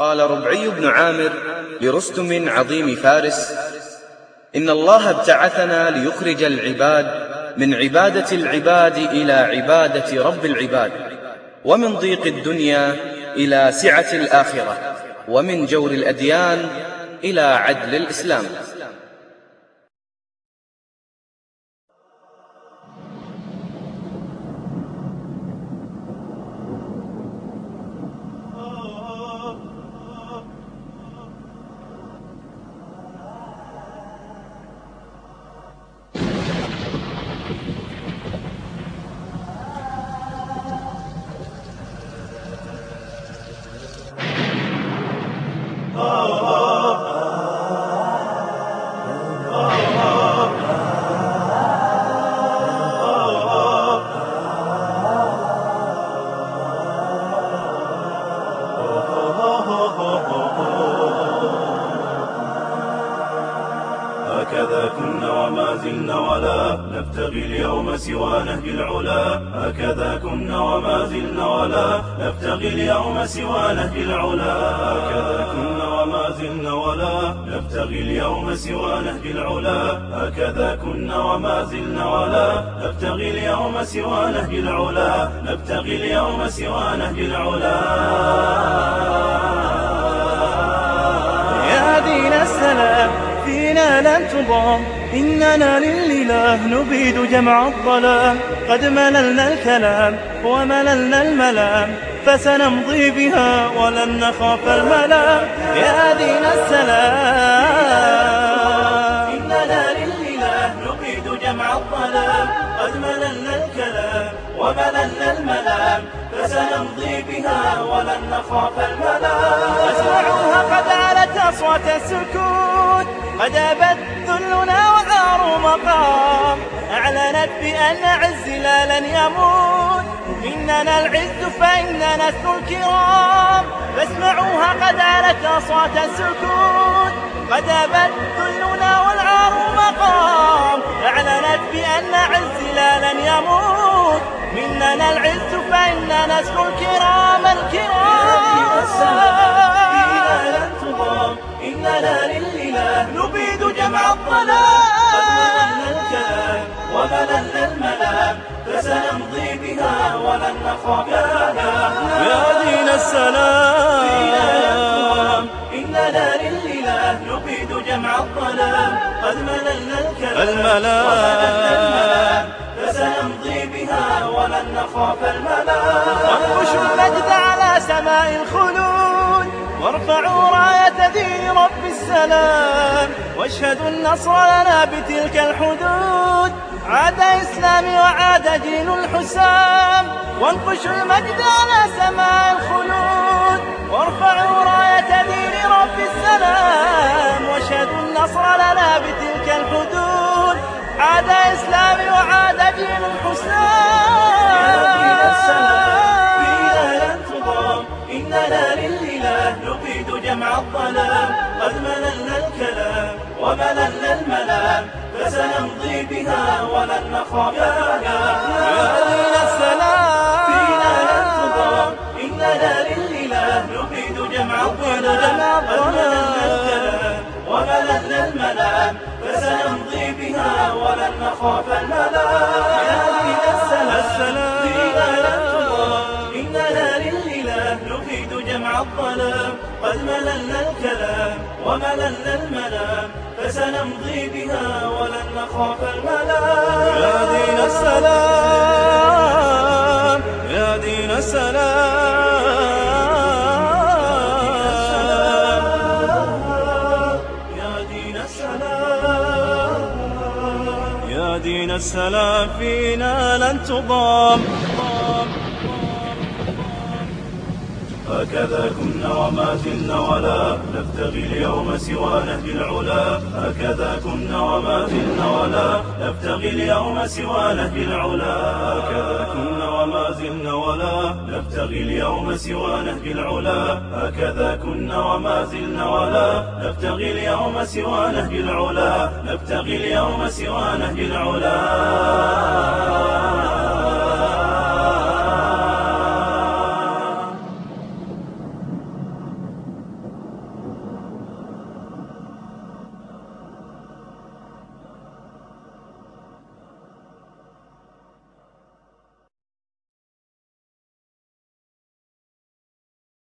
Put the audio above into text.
قال ربعي بن عامر لرستم عظيم فارس إن الله ابتعثنا ليخرج العباد من عبادة العباد إلى عبادة رب العباد ومن ضيق الدنيا إلى سعة الآخرة ومن جور الأديان إلى عدل الإسلام. زلنا ولا نبتغي اليوم سوى نهج العلا. هكذا كنا وما زلنا ولا نبتغي اليوم سوى نهج العلا. هكذا كنا وما زلنا ولا نبتغي اليوم سوى نهج العلا. هكذا كنا وما زلنا ولا نبتغي اليوم سوى نهج العلا. نبتغي اليوم سوى نهج العلا. يا دين السلام فينا لن تضام. إننا للإله نبيد جمع الظلام. قد مللنا الكلام ومللنا الملام فسنمضي بها ولن نخاف الملام. يا دين السلام. إننا للإله نبيد جمع الظلام. قد مللنا الكلام ومللنا الملام فسنمضي بها ولن نخاف الملام. أسمعوها قد علت أصوات السكوت. قد أبت ذلنا وعار مقام. أعلنت بأن عز لا لن يموت. إننا العز فإننا نسل الكرام. فاسمعوها قد علت أصوات السكوت. قد أبت ذلنا والعار مقام. أعلنت بأن عز لا لن يموت. مننا العز فإننا نسل الكرام. الملام فسنمضي بها ولن يا دين السلام. إننا للإله نبيد جمع الظلام. قد مللنا الكلام. الملام. فسنمضي بها ولن نخاف الملام. وانقشوا المجد على سماء الخلود. وارفعوا راية دين رب السلام. واشهدوا النصر لنا بتلك الحدود. عاد إسلامي وعاد دين الحسام. وانقشوا المجد على سماء الخلود. وارفعوا راية دين بها ولن نخاف يا السلام فينا لن تضام إننا للإله نبيد جمع الظلام. قد مللنا الكلام ومللنا الملام. فسنمضي بها ولن نخاف الملام يا السلام فينا لن تضام إننا للإله نفيد جمع الظلام. قد مللنا الكلام. ومللنا الملام. فسنمضي بها ولن نخاف الملام. يا دين السلام يا دين السلام. يا دين السلام يا دين السلام فينا لن تضام. هكذا كنا وما زلنا ولا نبتغي اليوم سوى نهج العلا. هكذا كنا وما زلنا ولا نبتغي اليوم سوى نهج العلا. هكذا كنا وما زلنا ولا نبتغي اليوم سوى نهج العلا. هكذا كنا وما زلنا ولا نبتغي اليوم سوى نهج العلا. نبتغي اليوم سوى نهج العلا.